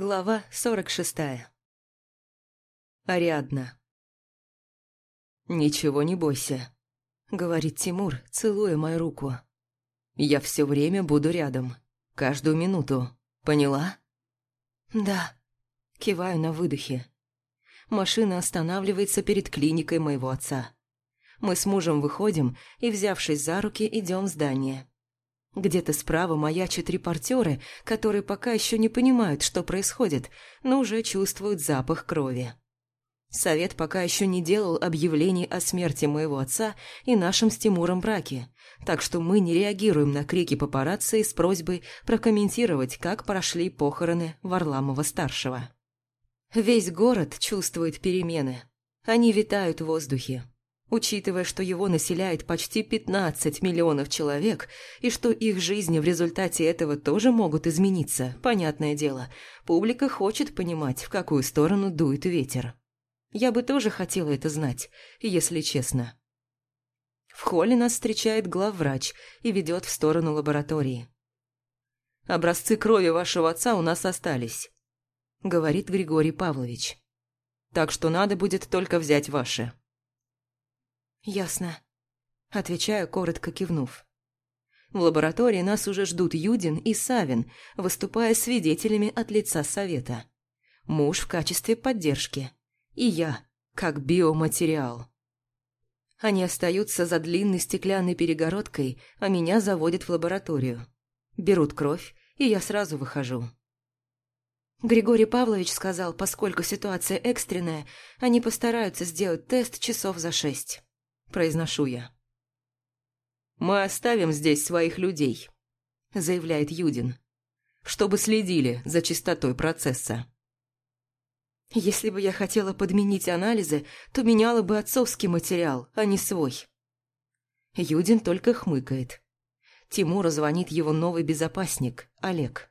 Глава 46. Ариадна. «Ничего не бойся», — говорит Тимур, целуя мою руку. «Я все время буду рядом. Каждую минуту. Поняла?» «Да», — киваю на выдохе. Машина останавливается перед клиникой моего отца. Мы с мужем выходим и, взявшись за руки, идем в здание. Где-то справа маячат репортеры, которые пока еще не понимают, что происходит, но уже чувствуют запах крови. Совет пока еще не делал объявлений о смерти моего отца и нашем с Тимуром браке, так что мы не реагируем на крики папарацци с просьбой прокомментировать, как прошли похороны Варламова-старшего. Весь город чувствует перемены. Они витают в воздухе. Учитывая, что его населяет почти 15 миллионов человек, и что их жизни в результате этого тоже могут измениться, понятное дело, публика хочет понимать, в какую сторону дует ветер. Я бы тоже хотела это знать, если честно. В холле нас встречает главврач и ведет в сторону лаборатории. «Образцы крови вашего отца у нас остались», — говорит Григорий Павлович. «Так что надо будет только взять ваши». «Ясно», – отвечаю, коротко кивнув. В лаборатории нас уже ждут Юдин и Савин, выступая свидетелями от лица совета. Муж в качестве поддержки. И я, как биоматериал. Они остаются за длинной стеклянной перегородкой, а меня заводят в лабораторию. Берут кровь, и я сразу выхожу. Григорий Павлович сказал, поскольку ситуация экстренная, они постараются сделать тест часов за шесть произношу я. «Мы оставим здесь своих людей», – заявляет Юдин, – «чтобы следили за чистотой процесса». Если бы я хотела подменить анализы, то меняла бы отцовский материал, а не свой. Юдин только хмыкает. Тимуру звонит его новый безопасник, Олег.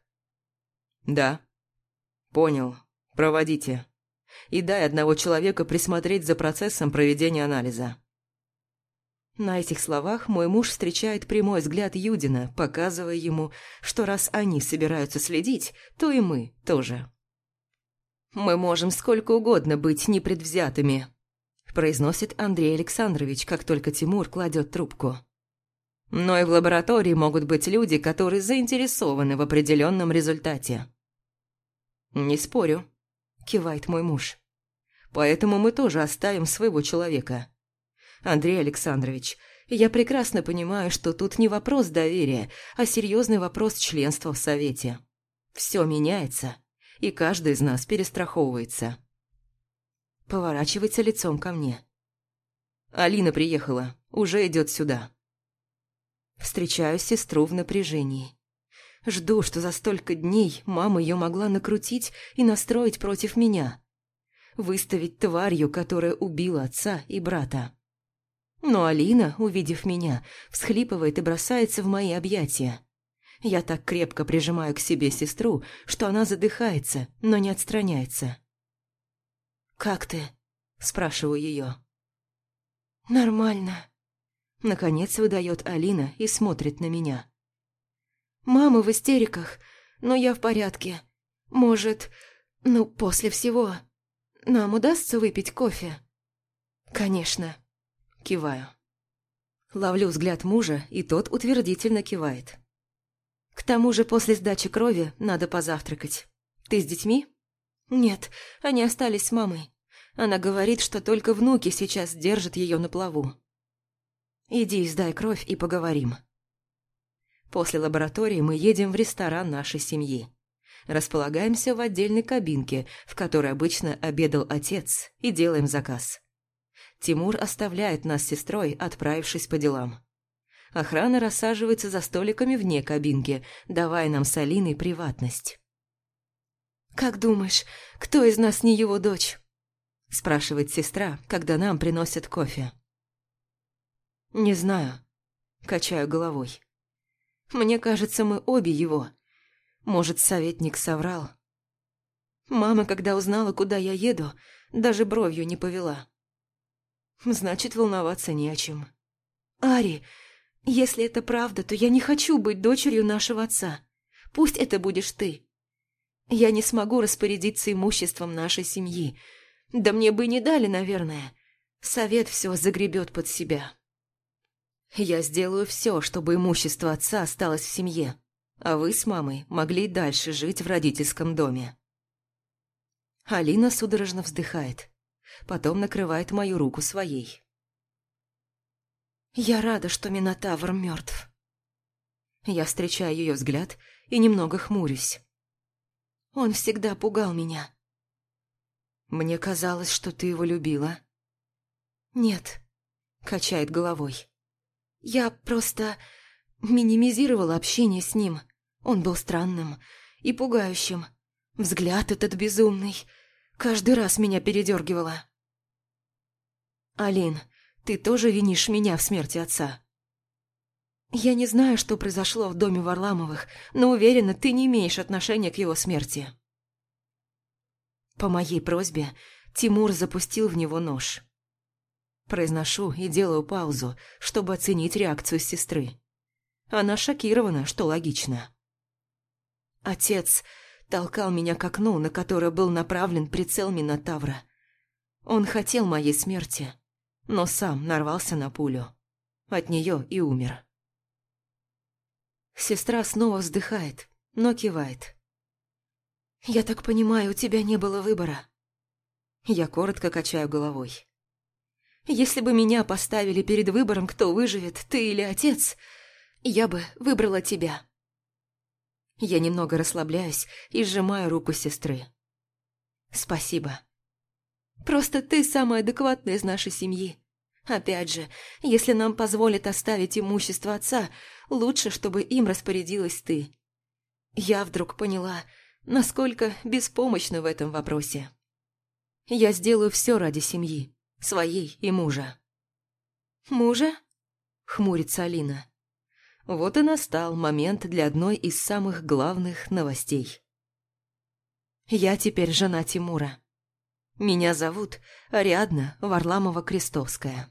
«Да». «Понял. Проводите. И дай одного человека присмотреть за процессом проведения анализа». На этих словах мой муж встречает прямой взгляд Юдина, показывая ему, что раз они собираются следить, то и мы тоже. «Мы можем сколько угодно быть непредвзятыми», произносит Андрей Александрович, как только Тимур кладет трубку. «Но и в лаборатории могут быть люди, которые заинтересованы в определенном результате». «Не спорю», – кивает мой муж. «Поэтому мы тоже оставим своего человека. Андрей Александрович, я прекрасно понимаю, что тут не вопрос доверия, а серьезный вопрос членства в Совете. Все меняется, и каждый из нас перестраховывается. Поворачивается лицом ко мне. Алина приехала, уже идет сюда. Встречаю сестру в напряжении. Жду, что за столько дней мама ее могла накрутить и настроить против меня. Выставить тварью, которая убила отца и брата. Но Алина, увидев меня, всхлипывает и бросается в мои объятия. Я так крепко прижимаю к себе сестру, что она задыхается, но не отстраняется. «Как ты?» – спрашиваю ее. «Нормально», – наконец выдает Алина и смотрит на меня. «Мама в истериках, но я в порядке. Может, ну, после всего, нам удастся выпить кофе?» «Конечно», Киваю. Ловлю взгляд мужа, и тот утвердительно кивает. К тому же после сдачи крови надо позавтракать. Ты с детьми? Нет, они остались с мамой. Она говорит, что только внуки сейчас держат ее на плаву. Иди сдай кровь и поговорим. После лаборатории мы едем в ресторан нашей семьи. Располагаемся в отдельной кабинке, в которой обычно обедал отец, и делаем заказ. Тимур оставляет нас с сестрой, отправившись по делам. Охрана рассаживается за столиками вне кабинки, давая нам с Алиной приватность. «Как думаешь, кто из нас не его дочь?» – спрашивает сестра, когда нам приносят кофе. «Не знаю», – качаю головой. «Мне кажется, мы обе его. Может, советник соврал?» Мама, когда узнала, куда я еду, даже бровью не повела. Значит, волноваться не о чем. «Ари, если это правда, то я не хочу быть дочерью нашего отца. Пусть это будешь ты. Я не смогу распорядиться имуществом нашей семьи. Да мне бы не дали, наверное. Совет все загребет под себя. Я сделаю все, чтобы имущество отца осталось в семье, а вы с мамой могли дальше жить в родительском доме. Алина судорожно вздыхает, потом накрывает мою руку своей. Я рада, что Минотавр мертв. Я встречаю ее взгляд и немного хмурюсь. Он всегда пугал меня. Мне казалось, что ты его любила. Нет, качает головой. Я просто минимизировала общение с ним. Он был странным и пугающим. Взгляд этот безумный. Каждый раз меня передергивало. Алин, ты тоже винишь меня в смерти отца? Я не знаю, что произошло в доме Варламовых, но уверена, ты не имеешь отношения к его смерти. По моей просьбе Тимур запустил в него нож. Произношу и делаю паузу, чтобы оценить реакцию сестры. Она шокирована, что логично. Отец толкал меня к окну, на которое был направлен прицел Минотавра. Он хотел моей смерти, но сам нарвался на пулю. От нее и умер. Сестра снова вздыхает, но кивает. «Я так понимаю, у тебя не было выбора?» Я коротко качаю головой. Если бы меня поставили перед выбором, кто выживет, ты или отец, я бы выбрала тебя. Я немного расслабляюсь и сжимаю руку сестры. Спасибо. Просто ты самая адекватная из нашей семьи. Опять же, если нам позволят оставить имущество отца, лучше, чтобы им распорядилась ты. Я вдруг поняла, насколько беспомощна в этом вопросе. Я сделаю все ради семьи своей и мужа. «Мужа?» — хмурится Алина. Вот и настал момент для одной из самых главных новостей. Я теперь жена Тимура. Меня зовут Ариадна Варламова-Крестовская.